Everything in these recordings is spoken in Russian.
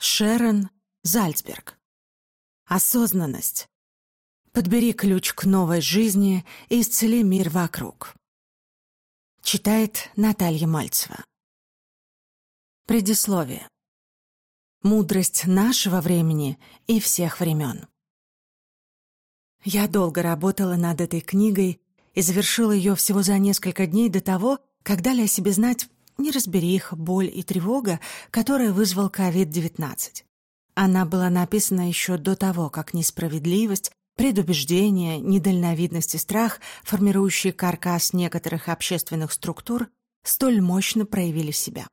Шерон Зальцберг. Осознанность. Подбери ключ к новой жизни и исцели мир вокруг. Читает Наталья Мальцева. Предисловие. Мудрость нашего времени и всех времен. Я долго работала над этой книгой и завершила ее всего за несколько дней до того, как дали о себе знать неразбериха, боль и тревога, которые вызвал COVID-19. Она была написана еще до того, как несправедливость, предубеждение, недальновидность и страх, формирующие каркас некоторых общественных структур, столь мощно проявили себя.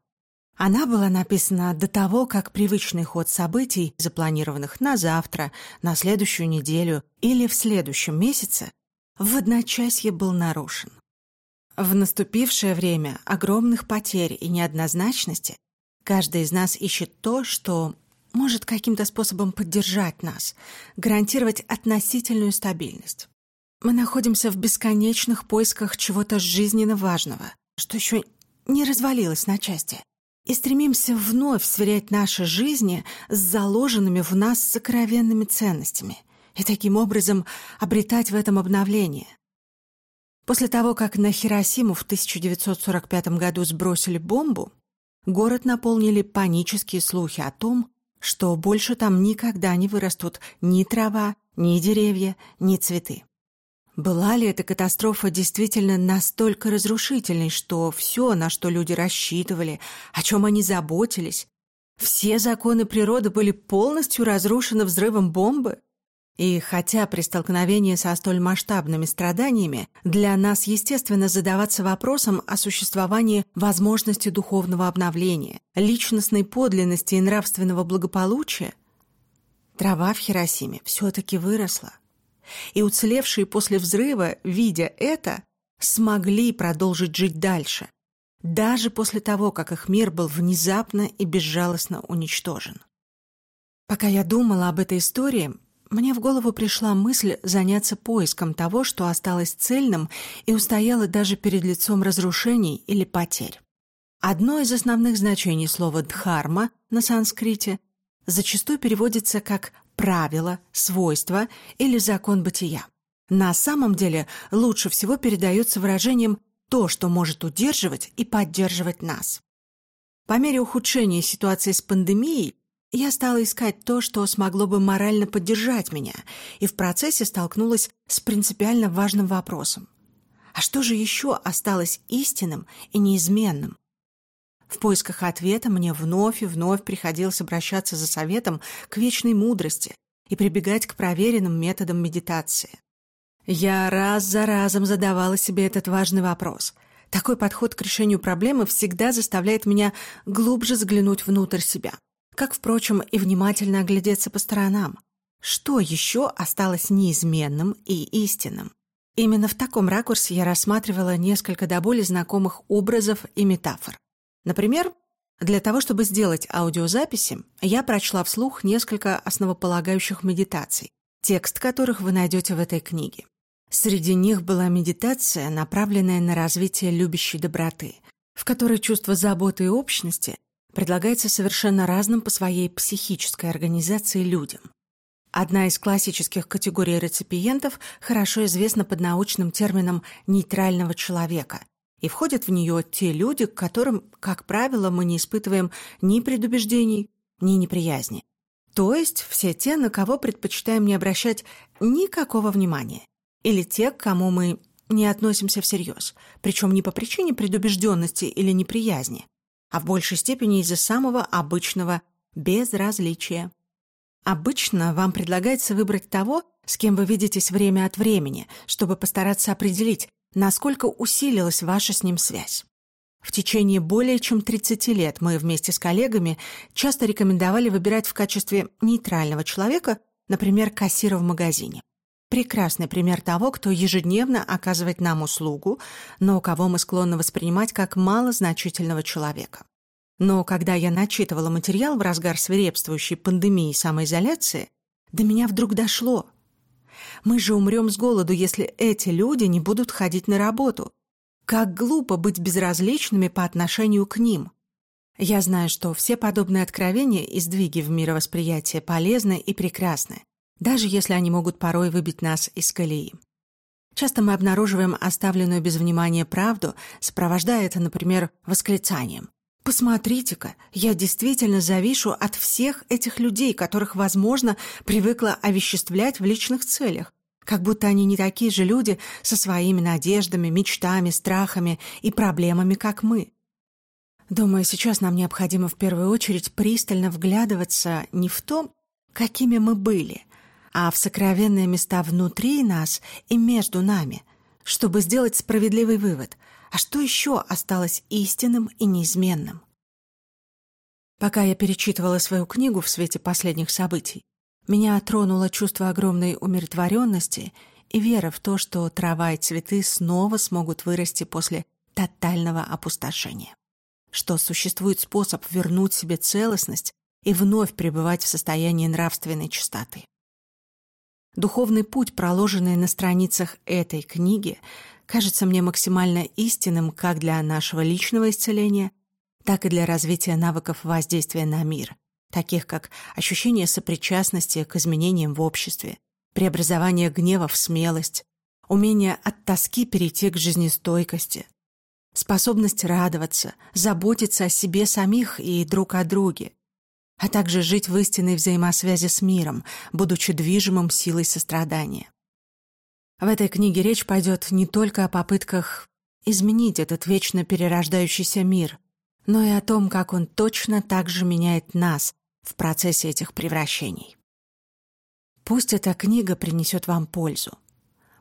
Она была написана до того, как привычный ход событий, запланированных на завтра, на следующую неделю или в следующем месяце, в одночасье был нарушен. В наступившее время огромных потерь и неоднозначности каждый из нас ищет то, что может каким-то способом поддержать нас, гарантировать относительную стабильность. Мы находимся в бесконечных поисках чего-то жизненно важного, что еще не развалилось на части, и стремимся вновь сверять наши жизни с заложенными в нас сокровенными ценностями и таким образом обретать в этом обновление. После того, как на Хиросиму в 1945 году сбросили бомбу, город наполнили панические слухи о том, что больше там никогда не вырастут ни трава, ни деревья, ни цветы. Была ли эта катастрофа действительно настолько разрушительной, что все, на что люди рассчитывали, о чем они заботились, все законы природы были полностью разрушены взрывом бомбы? И хотя при столкновении со столь масштабными страданиями для нас естественно задаваться вопросом о существовании возможности духовного обновления, личностной подлинности и нравственного благополучия, трава в Хиросиме все-таки выросла. И уцелевшие после взрыва, видя это, смогли продолжить жить дальше, даже после того, как их мир был внезапно и безжалостно уничтожен. Пока я думала об этой истории, мне в голову пришла мысль заняться поиском того, что осталось цельным и устояло даже перед лицом разрушений или потерь. Одно из основных значений слова «дхарма» на санскрите зачастую переводится как «правило», «свойство» или «закон бытия». На самом деле лучше всего передается выражением «то, что может удерживать и поддерживать нас». По мере ухудшения ситуации с пандемией я стала искать то, что смогло бы морально поддержать меня, и в процессе столкнулась с принципиально важным вопросом. А что же еще осталось истинным и неизменным? В поисках ответа мне вновь и вновь приходилось обращаться за советом к вечной мудрости и прибегать к проверенным методам медитации. Я раз за разом задавала себе этот важный вопрос. Такой подход к решению проблемы всегда заставляет меня глубже взглянуть внутрь себя – как, впрочем, и внимательно оглядеться по сторонам. Что еще осталось неизменным и истинным? Именно в таком ракурсе я рассматривала несколько до боли знакомых образов и метафор. Например, для того, чтобы сделать аудиозаписи, я прочла вслух несколько основополагающих медитаций, текст которых вы найдете в этой книге. Среди них была медитация, направленная на развитие любящей доброты, в которой чувство заботы и общности предлагается совершенно разным по своей психической организации людям. Одна из классических категорий реципиентов хорошо известна под научным термином «нейтрального человека», и входят в нее те люди, к которым, как правило, мы не испытываем ни предубеждений, ни неприязни. То есть все те, на кого предпочитаем не обращать никакого внимания, или те, к кому мы не относимся всерьез, причем не по причине предубежденности или неприязни, а в большей степени из-за самого обычного безразличия. Обычно вам предлагается выбрать того, с кем вы видитесь время от времени, чтобы постараться определить, насколько усилилась ваша с ним связь. В течение более чем 30 лет мы вместе с коллегами часто рекомендовали выбирать в качестве нейтрального человека, например, кассира в магазине. Прекрасный пример того, кто ежедневно оказывает нам услугу, но кого мы склонны воспринимать как малозначительного человека. Но когда я начитывала материал в разгар свирепствующей пандемии самоизоляции, до меня вдруг дошло. Мы же умрем с голоду, если эти люди не будут ходить на работу. Как глупо быть безразличными по отношению к ним. Я знаю, что все подобные откровения и сдвиги в мировосприятие полезны и прекрасны, даже если они могут порой выбить нас из колеи. Часто мы обнаруживаем оставленную без внимания правду, сопровождая это, например, восклицанием. «Посмотрите-ка, я действительно завишу от всех этих людей, которых, возможно, привыкла овеществлять в личных целях, как будто они не такие же люди со своими надеждами, мечтами, страхами и проблемами, как мы». Думаю, сейчас нам необходимо в первую очередь пристально вглядываться не в том, какими мы были, а в сокровенные места внутри нас и между нами, чтобы сделать справедливый вывод, а что еще осталось истинным и неизменным. Пока я перечитывала свою книгу в свете последних событий, меня тронуло чувство огромной умиротворенности и вера в то, что трава и цветы снова смогут вырасти после тотального опустошения. Что существует способ вернуть себе целостность и вновь пребывать в состоянии нравственной чистоты. Духовный путь, проложенный на страницах этой книги, кажется мне максимально истинным как для нашего личного исцеления, так и для развития навыков воздействия на мир, таких как ощущение сопричастности к изменениям в обществе, преобразование гнева в смелость, умение от тоски перейти к жизнестойкости, способность радоваться, заботиться о себе самих и друг о друге, а также жить в истинной взаимосвязи с миром, будучи движимым силой сострадания. В этой книге речь пойдет не только о попытках изменить этот вечно перерождающийся мир, но и о том, как он точно так же меняет нас в процессе этих превращений. Пусть эта книга принесет вам пользу.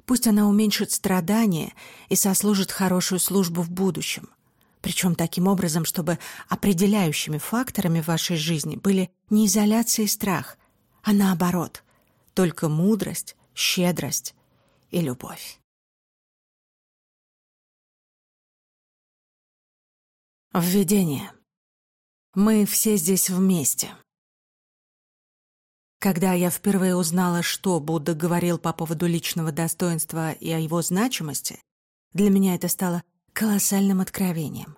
Пусть она уменьшит страдания и сослужит хорошую службу в будущем – причем таким образом, чтобы определяющими факторами в вашей жизни были не изоляция и страх, а наоборот, только мудрость, щедрость и любовь. Введение. Мы все здесь вместе. Когда я впервые узнала, что Будда говорил по поводу личного достоинства и о его значимости, для меня это стало колоссальным откровением.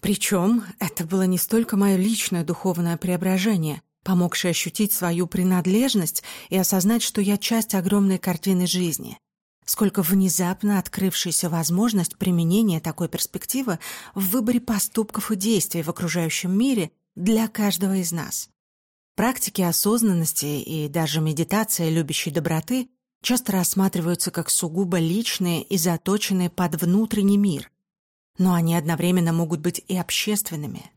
Причем это было не столько мое личное духовное преображение, помогшее ощутить свою принадлежность и осознать, что я часть огромной картины жизни, сколько внезапно открывшаяся возможность применения такой перспективы в выборе поступков и действий в окружающем мире для каждого из нас. Практики осознанности и даже медитация любящей доброты часто рассматриваются как сугубо личные и заточенные под внутренний мир, но они одновременно могут быть и общественными.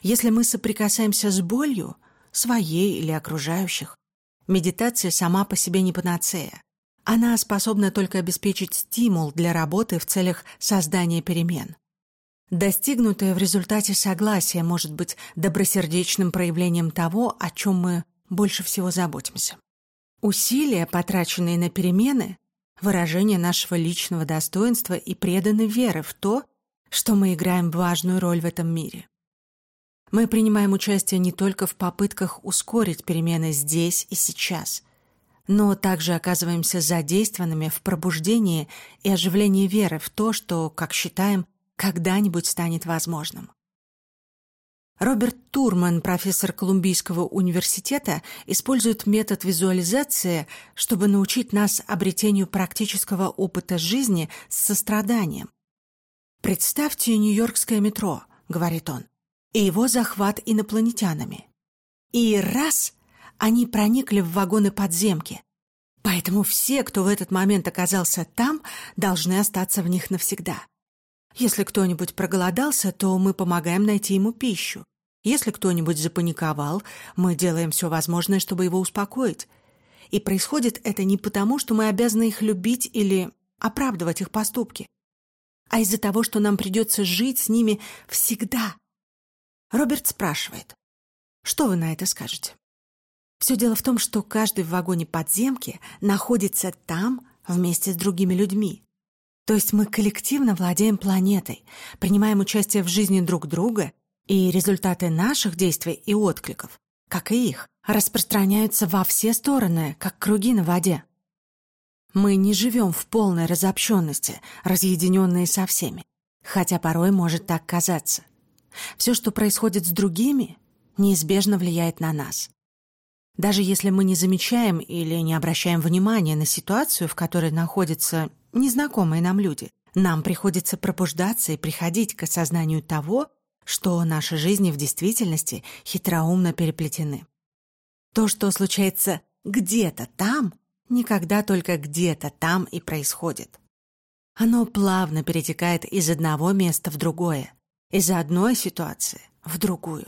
Если мы соприкасаемся с болью, своей или окружающих, медитация сама по себе не панацея. Она способна только обеспечить стимул для работы в целях создания перемен. Достигнутое в результате согласия может быть добросердечным проявлением того, о чем мы больше всего заботимся. Усилия, потраченные на перемены, выражение нашего личного достоинства и преданной веры в то, что мы играем важную роль в этом мире. Мы принимаем участие не только в попытках ускорить перемены здесь и сейчас, но также оказываемся задействованными в пробуждении и оживлении веры в то, что, как считаем, когда-нибудь станет возможным. Роберт Турман, профессор Колумбийского университета, использует метод визуализации, чтобы научить нас обретению практического опыта жизни с состраданием, «Представьте Нью-Йоркское метро», — говорит он, — «и его захват инопланетянами. И раз — они проникли в вагоны подземки. Поэтому все, кто в этот момент оказался там, должны остаться в них навсегда. Если кто-нибудь проголодался, то мы помогаем найти ему пищу. Если кто-нибудь запаниковал, мы делаем все возможное, чтобы его успокоить. И происходит это не потому, что мы обязаны их любить или оправдывать их поступки а из-за того, что нам придется жить с ними всегда. Роберт спрашивает, что вы на это скажете? Все дело в том, что каждый в вагоне подземки находится там вместе с другими людьми. То есть мы коллективно владеем планетой, принимаем участие в жизни друг друга, и результаты наших действий и откликов, как и их, распространяются во все стороны, как круги на воде. Мы не живем в полной разобщенности, разъединенные со всеми, хотя порой может так казаться. Все, что происходит с другими, неизбежно влияет на нас. Даже если мы не замечаем или не обращаем внимания на ситуацию, в которой находятся незнакомые нам люди, нам приходится пробуждаться и приходить к осознанию того, что наши жизни в действительности хитроумно переплетены. То, что случается где-то там, никогда только где-то там и происходит. Оно плавно перетекает из одного места в другое, из одной ситуации в другую.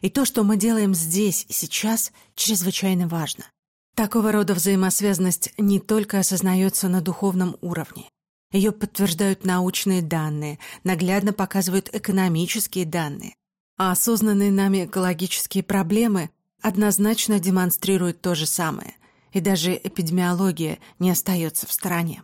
И то, что мы делаем здесь и сейчас, чрезвычайно важно. Такого рода взаимосвязанность не только осознается на духовном уровне. Ее подтверждают научные данные, наглядно показывают экономические данные. А осознанные нами экологические проблемы однозначно демонстрируют то же самое. И даже эпидемиология не остается в стороне.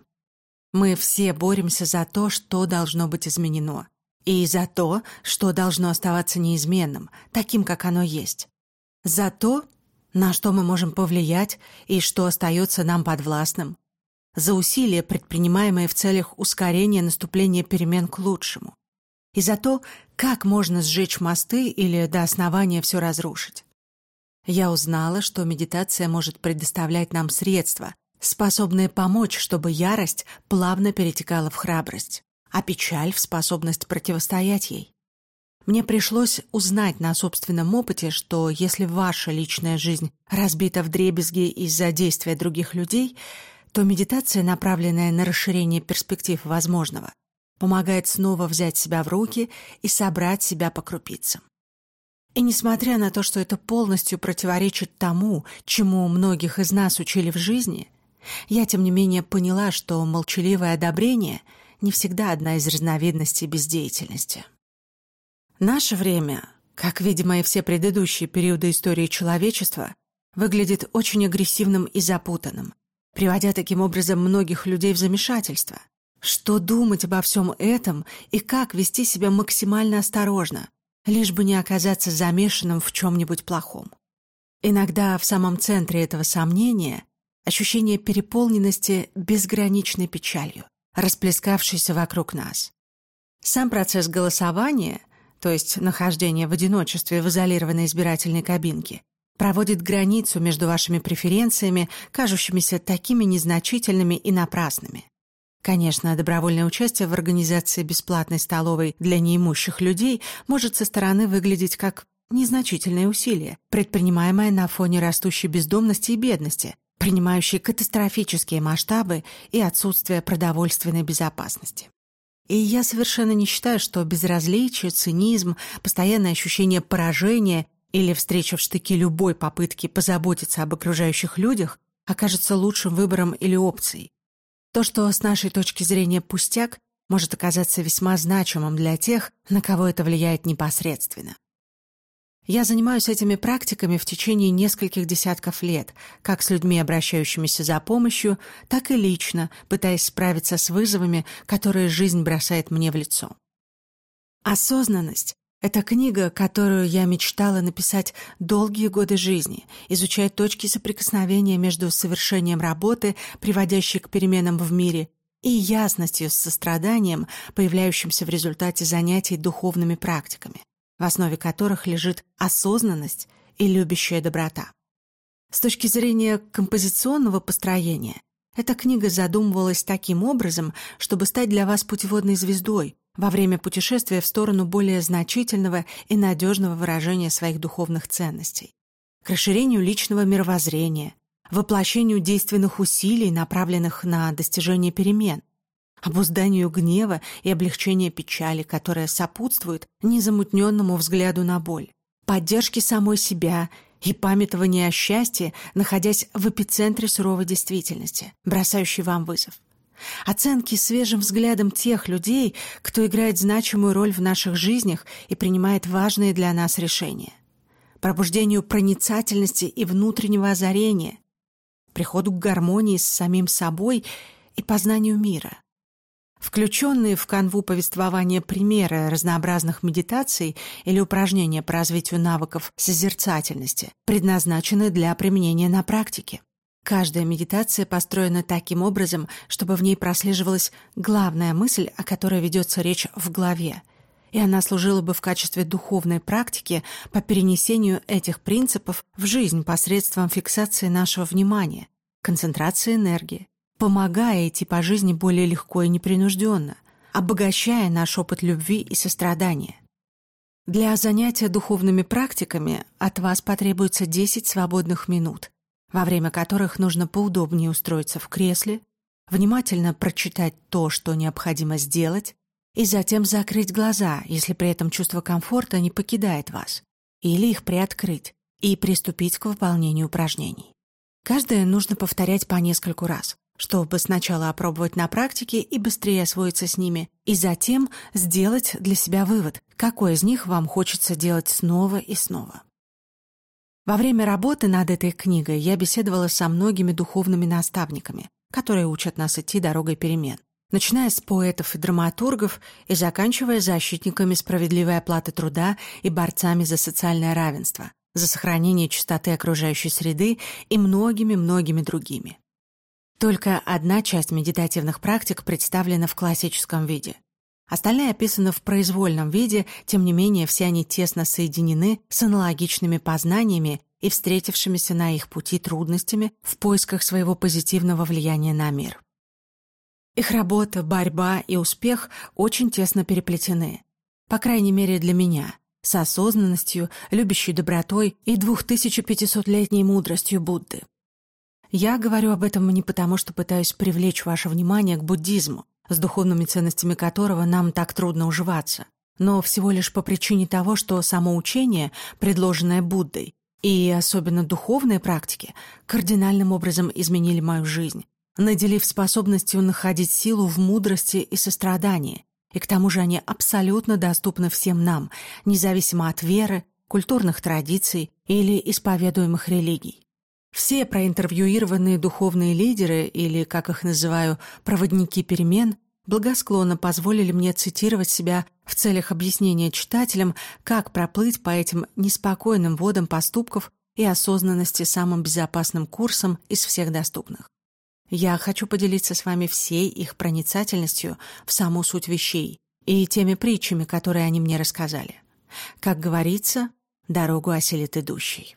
Мы все боремся за то, что должно быть изменено и за то, что должно оставаться неизменным, таким, как оно есть. За то, на что мы можем повлиять и что остается нам подвластным. За усилия, предпринимаемые в целях ускорения наступления перемен к лучшему. И за то, как можно сжечь мосты или до основания все разрушить. Я узнала, что медитация может предоставлять нам средства, способные помочь, чтобы ярость плавно перетекала в храбрость а печаль в способность противостоять ей. Мне пришлось узнать на собственном опыте, что если ваша личная жизнь разбита в дребезги из-за действия других людей, то медитация, направленная на расширение перспектив возможного, помогает снова взять себя в руки и собрать себя по крупицам. И несмотря на то, что это полностью противоречит тому, чему многих из нас учили в жизни, я, тем не менее, поняла, что молчаливое одобрение — не всегда одна из разновидностей бездеятельности. Наше время, как, видимо, и все предыдущие периоды истории человечества, выглядит очень агрессивным и запутанным, приводя таким образом многих людей в замешательство. Что думать обо всем этом и как вести себя максимально осторожно, лишь бы не оказаться замешанным в чем-нибудь плохом. Иногда в самом центре этого сомнения ощущение переполненности безграничной печалью расплескавшийся вокруг нас. Сам процесс голосования, то есть нахождение в одиночестве в изолированной избирательной кабинке, проводит границу между вашими преференциями, кажущимися такими незначительными и напрасными. Конечно, добровольное участие в организации бесплатной столовой для неимущих людей может со стороны выглядеть как незначительное усилие, предпринимаемое на фоне растущей бездомности и бедности, принимающий катастрофические масштабы и отсутствие продовольственной безопасности. И я совершенно не считаю, что безразличие, цинизм, постоянное ощущение поражения или встреча в штыки любой попытки позаботиться об окружающих людях окажется лучшим выбором или опцией. То, что с нашей точки зрения пустяк, может оказаться весьма значимым для тех, на кого это влияет непосредственно. Я занимаюсь этими практиками в течение нескольких десятков лет, как с людьми, обращающимися за помощью, так и лично, пытаясь справиться с вызовами, которые жизнь бросает мне в лицо. «Осознанность» — это книга, которую я мечтала написать долгие годы жизни, изучая точки соприкосновения между совершением работы, приводящей к переменам в мире, и ясностью с состраданием, появляющимся в результате занятий духовными практиками в основе которых лежит осознанность и любящая доброта. С точки зрения композиционного построения, эта книга задумывалась таким образом, чтобы стать для вас путеводной звездой во время путешествия в сторону более значительного и надежного выражения своих духовных ценностей, к расширению личного мировоззрения, воплощению действенных усилий, направленных на достижение перемен, обузданию гнева и облегчению печали, которая сопутствует незамутненному взгляду на боль, поддержке самой себя и памятование о счастье, находясь в эпицентре суровой действительности, бросающей вам вызов. Оценки свежим взглядом тех людей, кто играет значимую роль в наших жизнях и принимает важные для нас решения. Пробуждению проницательности и внутреннего озарения, приходу к гармонии с самим собой и познанию мира. Включенные в канву повествования примеры разнообразных медитаций или упражнения по развитию навыков созерцательности предназначены для применения на практике. Каждая медитация построена таким образом, чтобы в ней прослеживалась главная мысль, о которой ведется речь в главе, и она служила бы в качестве духовной практики по перенесению этих принципов в жизнь посредством фиксации нашего внимания, концентрации энергии, помогая идти по жизни более легко и непринужденно, обогащая наш опыт любви и сострадания. Для занятия духовными практиками от вас потребуется 10 свободных минут, во время которых нужно поудобнее устроиться в кресле, внимательно прочитать то, что необходимо сделать, и затем закрыть глаза, если при этом чувство комфорта не покидает вас, или их приоткрыть и приступить к выполнению упражнений. Каждое нужно повторять по нескольку раз, чтобы сначала опробовать на практике и быстрее освоиться с ними, и затем сделать для себя вывод, какой из них вам хочется делать снова и снова. Во время работы над этой книгой я беседовала со многими духовными наставниками, которые учат нас идти дорогой перемен, начиная с поэтов и драматургов и заканчивая защитниками справедливой оплаты труда и борцами за социальное равенство, за сохранение чистоты окружающей среды и многими-многими другими. Только одна часть медитативных практик представлена в классическом виде. Остальные описаны в произвольном виде, тем не менее все они тесно соединены с аналогичными познаниями и встретившимися на их пути трудностями в поисках своего позитивного влияния на мир. Их работа, борьба и успех очень тесно переплетены. По крайней мере для меня, с осознанностью, любящей добротой и 2500-летней мудростью Будды. Я говорю об этом не потому, что пытаюсь привлечь ваше внимание к буддизму, с духовными ценностями которого нам так трудно уживаться, но всего лишь по причине того, что само учение, предложенное Буддой, и особенно духовные практики, кардинальным образом изменили мою жизнь, наделив способностью находить силу в мудрости и сострадании, и к тому же они абсолютно доступны всем нам, независимо от веры, культурных традиций или исповедуемых религий. Все проинтервьюированные духовные лидеры, или, как их называю, проводники перемен, благосклонно позволили мне цитировать себя в целях объяснения читателям, как проплыть по этим неспокойным водам поступков и осознанности самым безопасным курсом из всех доступных. Я хочу поделиться с вами всей их проницательностью в саму суть вещей и теми притчами, которые они мне рассказали. Как говорится, дорогу осилит идущий.